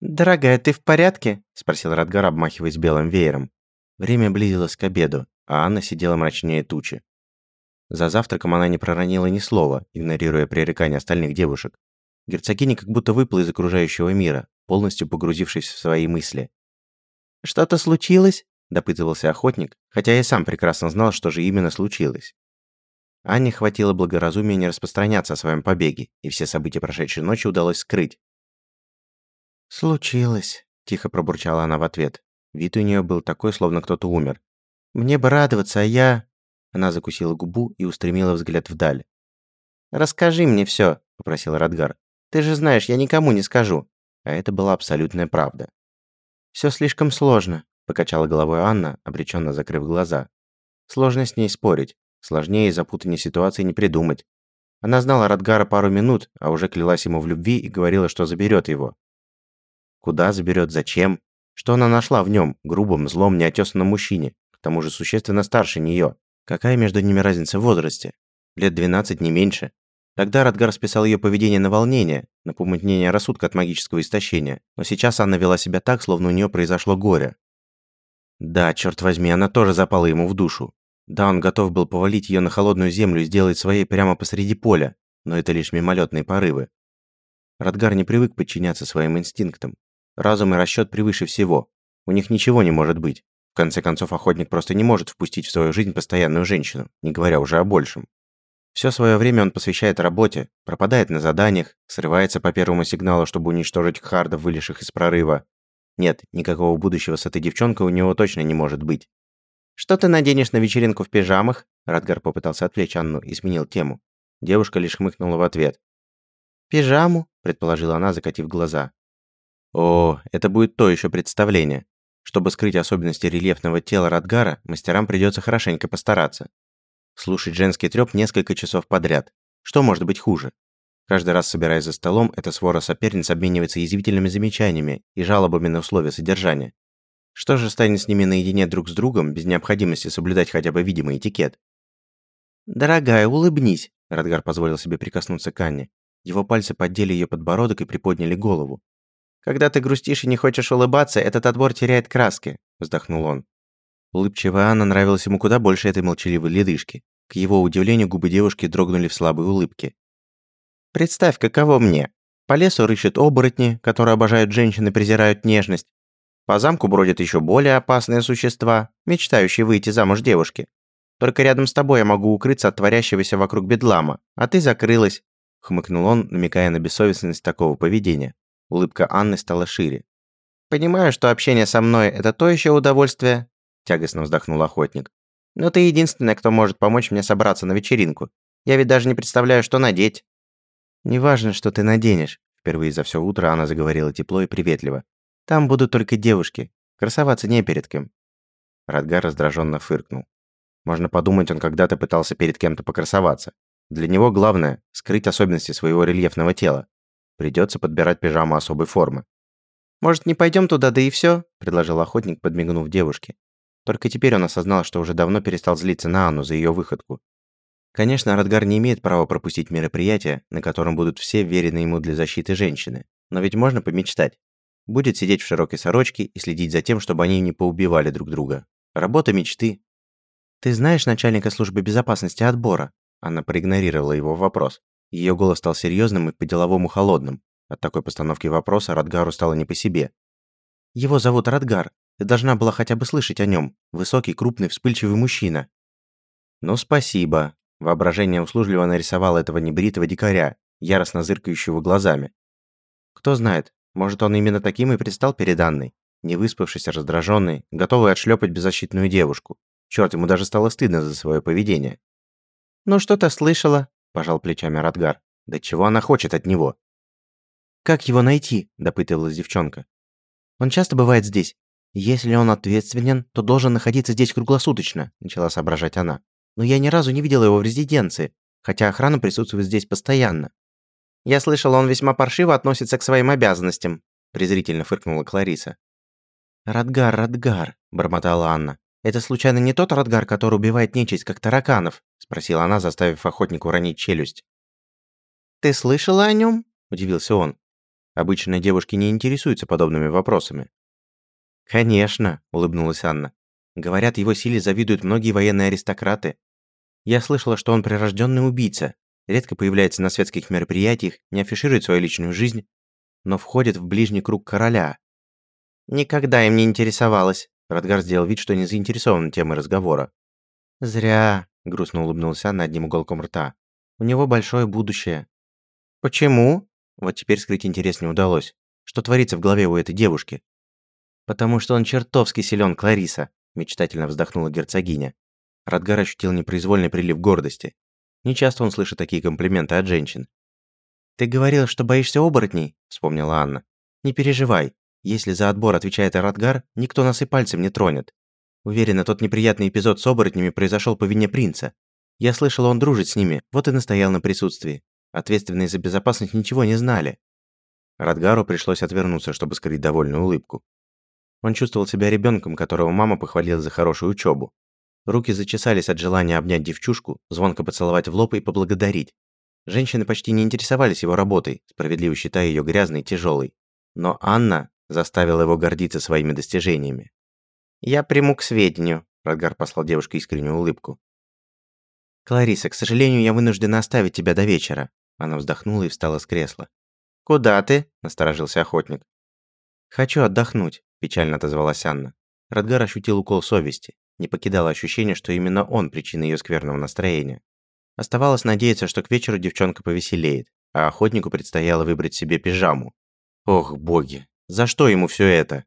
«Дорогая, ты в порядке?» – спросил Радгар, обмахиваясь белым веером. Время близилось к обеду, а Анна сидела мрачнее тучи. За завтраком она не проронила ни слова, игнорируя пререкания остальных девушек. Герцогиня как будто выпала из окружающего мира, полностью погрузившись в свои мысли. «Что-то случилось?» – допытывался охотник, хотя и сам прекрасно знал, что же именно случилось. Анне хватило благоразумия не распространяться о своем побеге, и все события прошедшей ночи удалось скрыть. «Случилось», – тихо пробурчала она в ответ. Вид у нее был такой, словно кто-то умер. «Мне бы радоваться, а я...» Она закусила губу и устремила взгляд вдаль. «Расскажи мне все, попросил Радгар. «Ты же знаешь, я никому не скажу». А это была абсолютная правда. Все слишком сложно», – покачала головой Анна, обреченно закрыв глаза. «Сложно с ней спорить. Сложнее и запутаннее ситуации не придумать. Она знала Радгара пару минут, а уже клялась ему в любви и говорила, что заберет его. Куда заберет, зачем? Что она нашла в нем, грубом, злом, неотесанном мужчине, к тому же существенно старше нее? Какая между ними разница в возрасте? Лет 12, не меньше. Тогда Радгар списал ее поведение на волнение, на помутнение рассудка от магического истощения, но сейчас Анна вела себя так, словно у нее произошло горе. Да, черт возьми, она тоже запала ему в душу. Да, он готов был повалить ее на холодную землю и сделать своей прямо посреди поля, но это лишь мимолетные порывы. Радгар не привык подчиняться своим инстинктам, Разум и расчет превыше всего. У них ничего не может быть. В конце концов, охотник просто не может впустить в свою жизнь постоянную женщину, не говоря уже о большем. Все свое время он посвящает работе, пропадает на заданиях, срывается по первому сигналу, чтобы уничтожить хардов, вылезших из прорыва. Нет, никакого будущего с этой девчонкой у него точно не может быть. «Что ты наденешь на вечеринку в пижамах?» Радгар попытался отвлечь Анну и сменил тему. Девушка лишь хмыкнула в ответ. «Пижаму?» – предположила она, закатив глаза. О, это будет то еще представление. Чтобы скрыть особенности рельефного тела Радгара, мастерам придется хорошенько постараться. Слушать женский трёп несколько часов подряд. Что может быть хуже? Каждый раз, собираясь за столом, эта свора соперниц обменивается язвительными замечаниями и жалобами на условия содержания. Что же станет с ними наедине друг с другом, без необходимости соблюдать хотя бы видимый этикет? «Дорогая, улыбнись», – Радгар позволил себе прикоснуться к Анне. Его пальцы поддели ее подбородок и приподняли голову. Когда ты грустишь и не хочешь улыбаться, этот отбор теряет краски», – вздохнул он. Улыбчивая Анна нравилась ему куда больше этой молчаливой ледышки. К его удивлению, губы девушки дрогнули в слабой улыбке. «Представь, каково мне. По лесу рыщут оборотни, которые обожают женщин и презирают нежность. По замку бродят еще более опасные существа, мечтающие выйти замуж девушки. Только рядом с тобой я могу укрыться от творящегося вокруг бедлама, а ты закрылась», – хмыкнул он, намекая на бессовестность такого поведения. Улыбка Анны стала шире. «Понимаю, что общение со мной – это то еще удовольствие», – тягостно вздохнул охотник. «Но ты единственная, кто может помочь мне собраться на вечеринку. Я ведь даже не представляю, что надеть». «Неважно, что ты наденешь», – впервые за все утро она заговорила тепло и приветливо. «Там будут только девушки. Красоваться не перед кем». Радгар раздраженно фыркнул. Можно подумать, он когда-то пытался перед кем-то покрасоваться. Для него главное – скрыть особенности своего рельефного тела. Придется подбирать пижаму особой формы. «Может, не пойдем туда, да и все?» – предложил охотник, подмигнув девушке. Только теперь он осознал, что уже давно перестал злиться на Анну за ее выходку. Конечно, Радгар не имеет права пропустить мероприятие, на котором будут все верены ему для защиты женщины. Но ведь можно помечтать. Будет сидеть в широкой сорочке и следить за тем, чтобы они не поубивали друг друга. Работа мечты. «Ты знаешь начальника службы безопасности отбора?» Анна проигнорировала его вопрос. Ее голос стал серьезным и по-деловому холодным. От такой постановки вопроса Радгару стало не по себе. «Его зовут Радгар. Ты должна была хотя бы слышать о нем. Высокий, крупный, вспыльчивый мужчина». «Ну, спасибо». Воображение услужливо нарисовало этого небритого дикаря, яростно зыркающего глазами. Кто знает, может, он именно таким и предстал перед Анной, не выспавшийся, раздраженный, готовый отшлепать беззащитную девушку. Черт, ему даже стало стыдно за свое поведение. «Ну что-то слышала», пожал плечами Радгар. Да чего она хочет от него? Как его найти? допытывалась девчонка. Он часто бывает здесь. Если он ответственен, то должен находиться здесь круглосуточно, начала соображать она. Но я ни разу не видела его в резиденции, хотя охрана присутствует здесь постоянно. Я слышала, он весьма паршиво относится к своим обязанностям, презрительно фыркнула Клариса. Радгар, Радгар, бормотала Анна. «Это случайно не тот Радгар, который убивает нечисть, как тараканов?» – спросила она, заставив охотника уронить челюсть. «Ты слышала о нем? удивился он. Обычно девушки не интересуются подобными вопросами. «Конечно», – улыбнулась Анна. «Говорят, его силе завидуют многие военные аристократы. Я слышала, что он прирожденный убийца, редко появляется на светских мероприятиях, не афиширует свою личную жизнь, но входит в ближний круг короля. Никогда им не интересовалась. Радгар сделал вид, что не заинтересован темой разговора. Зря, грустно улыбнулся Анна одним уголком рта. У него большое будущее. Почему? Вот теперь скрыть интерес не удалось. Что творится в голове у этой девушки? Потому что он чертовски силен, Клариса, мечтательно вздохнула герцогиня. Радгар ощутил непроизвольный прилив гордости. Нечасто он слышит такие комплименты от женщин. «Ты говорила, что боишься оборотней?» – вспомнила Анна. «Не переживай. Если за отбор отвечает Радгар, никто нас и пальцем не тронет. Уверена, тот неприятный эпизод с оборотнями произошел по вине принца. Я слышала, он дружит с ними, вот и настоял на присутствии. Ответственные за безопасность ничего не знали». Радгару пришлось отвернуться, чтобы скрыть довольную улыбку. Он чувствовал себя ребенком, которого мама похвалила за хорошую учебу. Руки зачесались от желания обнять девчушку, звонко поцеловать в лоб и поблагодарить. Женщины почти не интересовались его работой, справедливо считая ее грязной и тяжелой. Но Анна заставила его гордиться своими достижениями. «Я приму к сведению», – Радгар послал девушке искреннюю улыбку. «Клариса, к сожалению, я вынуждена оставить тебя до вечера». Она вздохнула и встала с кресла. «Куда ты?» – насторожился охотник. «Хочу отдохнуть», – печально отозвалась Анна. Радгар ощутил укол совести. Не покидало ощущение, что именно он причина ее скверного настроения. Оставалось надеяться, что к вечеру девчонка повеселеет, а охотнику предстояло выбрать себе пижаму. Ох, боги, за что ему все это?